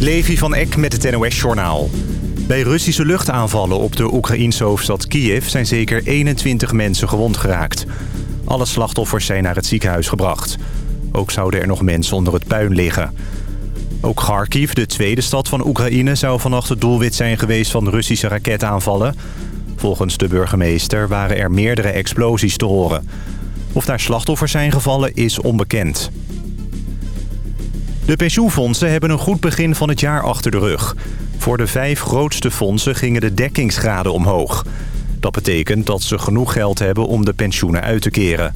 Levi van Eck met het NOS-journaal. Bij Russische luchtaanvallen op de Oekraïense hoofdstad Kiev... zijn zeker 21 mensen gewond geraakt. Alle slachtoffers zijn naar het ziekenhuis gebracht. Ook zouden er nog mensen onder het puin liggen. Ook Kharkiv, de tweede stad van Oekraïne... zou vannacht het doelwit zijn geweest van Russische raketaanvallen. Volgens de burgemeester waren er meerdere explosies te horen. Of daar slachtoffers zijn gevallen is onbekend. De pensioenfondsen hebben een goed begin van het jaar achter de rug. Voor de vijf grootste fondsen gingen de dekkingsgraden omhoog. Dat betekent dat ze genoeg geld hebben om de pensioenen uit te keren.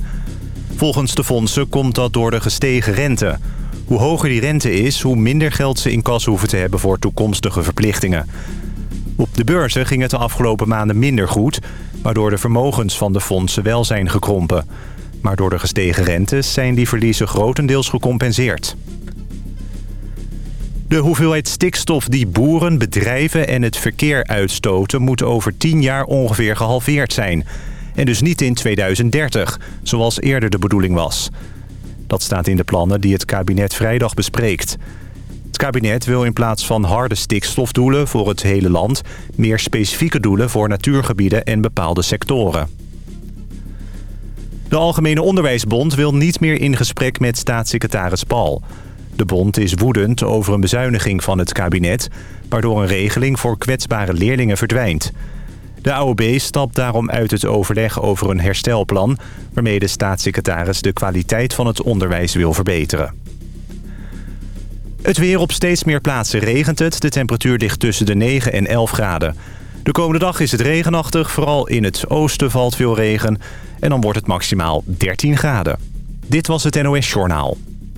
Volgens de fondsen komt dat door de gestegen rente. Hoe hoger die rente is, hoe minder geld ze in kas hoeven te hebben voor toekomstige verplichtingen. Op de beurzen ging het de afgelopen maanden minder goed... waardoor de vermogens van de fondsen wel zijn gekrompen. Maar door de gestegen rentes zijn die verliezen grotendeels gecompenseerd. De hoeveelheid stikstof die boeren, bedrijven en het verkeer uitstoten... moet over 10 jaar ongeveer gehalveerd zijn. En dus niet in 2030, zoals eerder de bedoeling was. Dat staat in de plannen die het kabinet vrijdag bespreekt. Het kabinet wil in plaats van harde stikstofdoelen voor het hele land... meer specifieke doelen voor natuurgebieden en bepaalde sectoren. De Algemene Onderwijsbond wil niet meer in gesprek met staatssecretaris Paul... De bond is woedend over een bezuiniging van het kabinet... waardoor een regeling voor kwetsbare leerlingen verdwijnt. De AOB stapt daarom uit het overleg over een herstelplan... waarmee de staatssecretaris de kwaliteit van het onderwijs wil verbeteren. Het weer op steeds meer plaatsen regent het. De temperatuur ligt tussen de 9 en 11 graden. De komende dag is het regenachtig. Vooral in het oosten valt veel regen. En dan wordt het maximaal 13 graden. Dit was het NOS Journaal.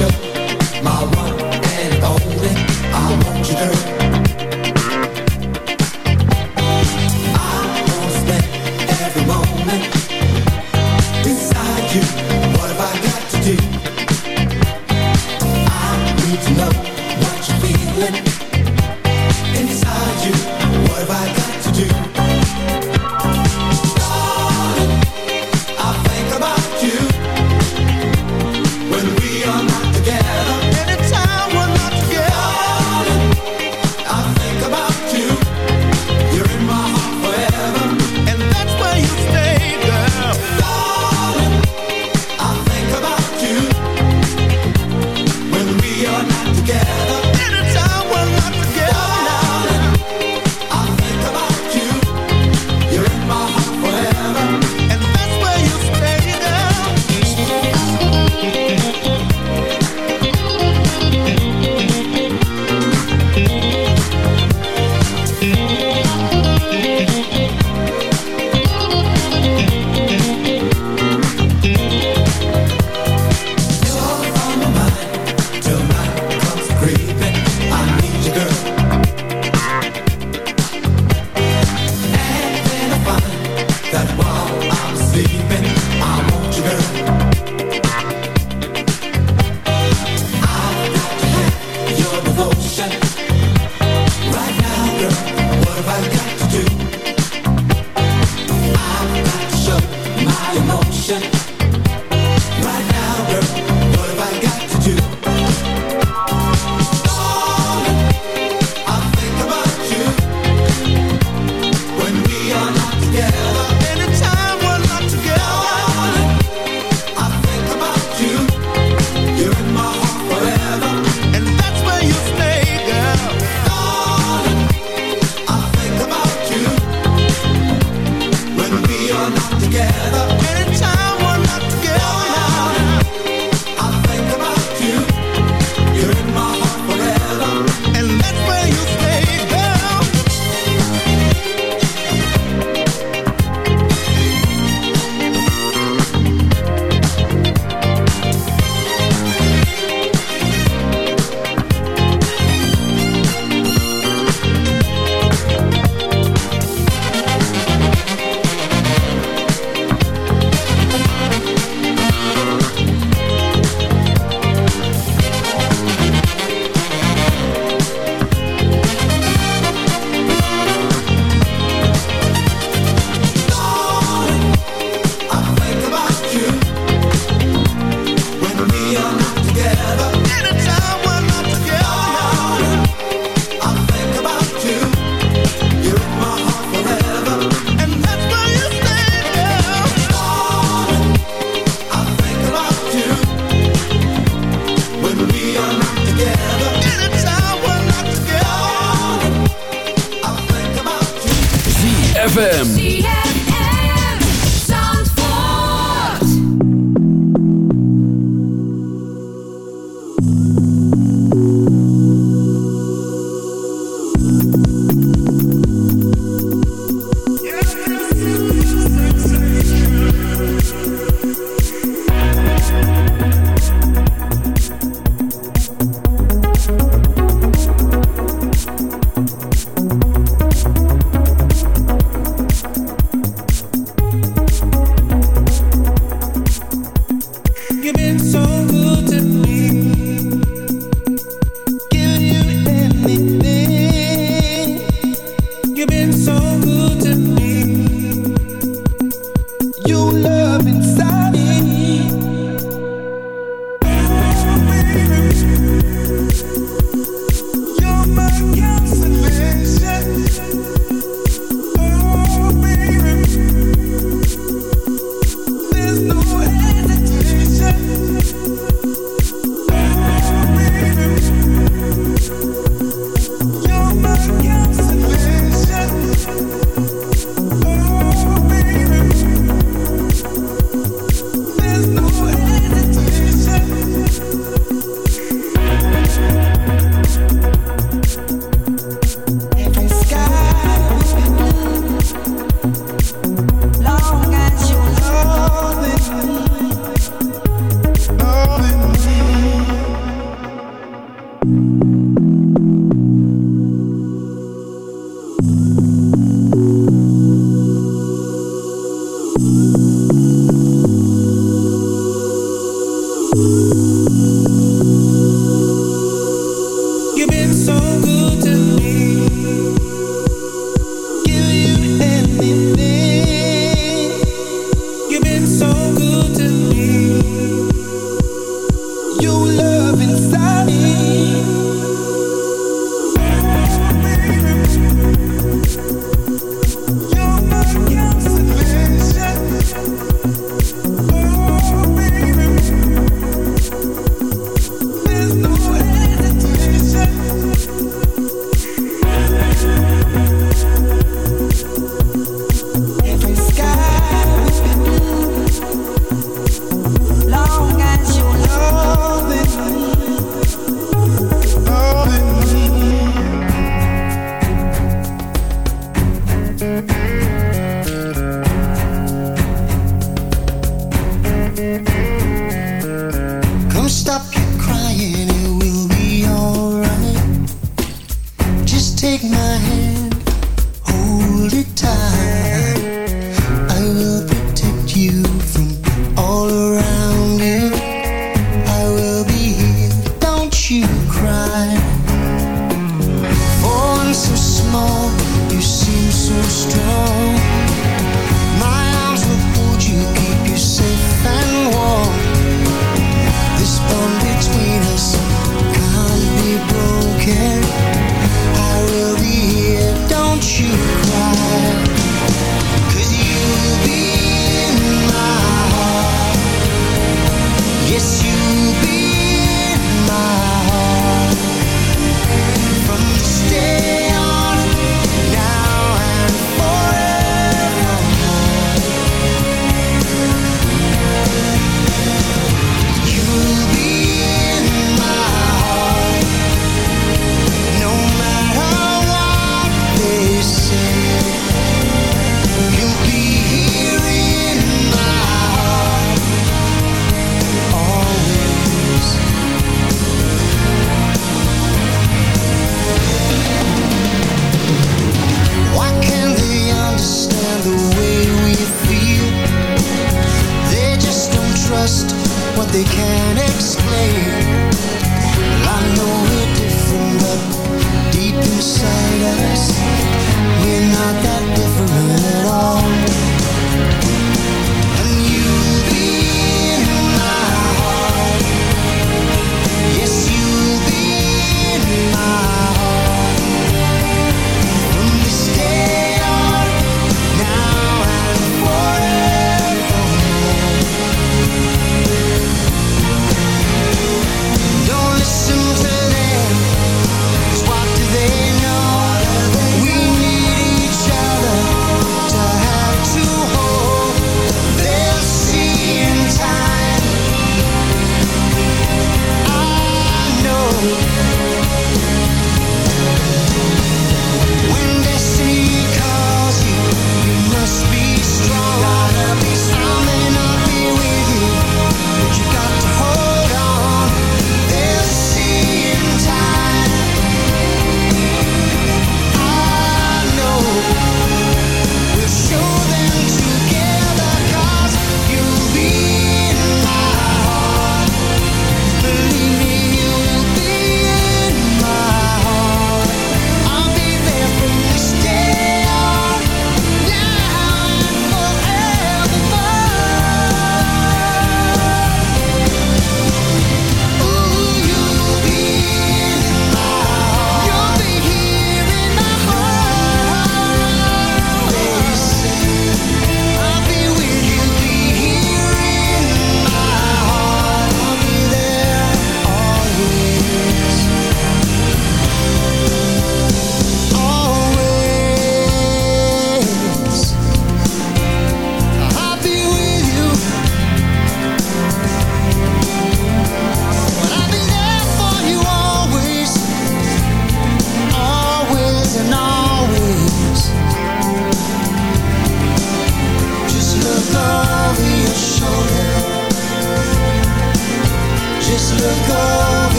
worship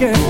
girl.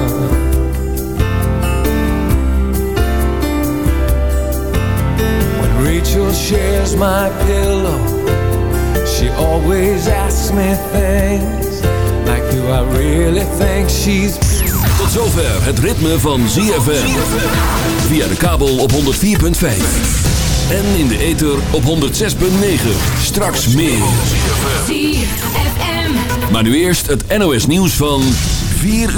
Rachel shares my pillow, she always asks me things like, Do I really think she's. Tot zover het ritme van ZFM. Via de kabel op 104.5. En in de ether op 106.9. Straks meer. ZFM. Maar nu eerst het NOS nieuws van 4 uur.